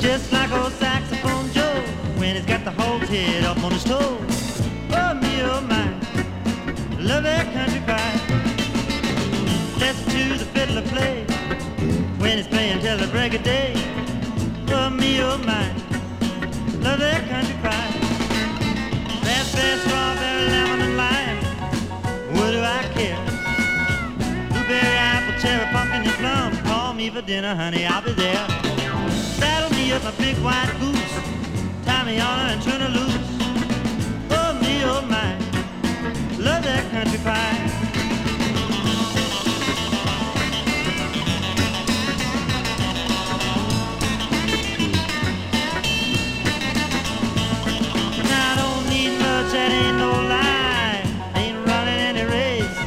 Just like old saxophone Joe when he's got the whole head up on his toe. Oh me, oh my, love that country cry. Listen to the fiddler play when he's playing till the break of day. Oh me, oh my, love that country cry. Raspberry, strawberry, lemon and lime. What do I care? Blueberry, apple, cherry, pumpkin and plum. Call me for dinner, honey, I'll be there. Up a big white goose. Tie me on and turn her loose. Oh me, oh my, love that country pie. I don't need much, that ain't no lie. Ain't running any race.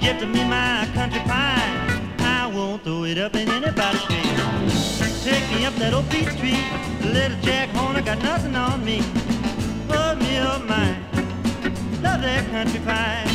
Give to me my country pie. I won't throw it up in anybody's face. Up that old Beach Street. Little Jack Horner got nothing on me. Oh me, oh my, love that country pie.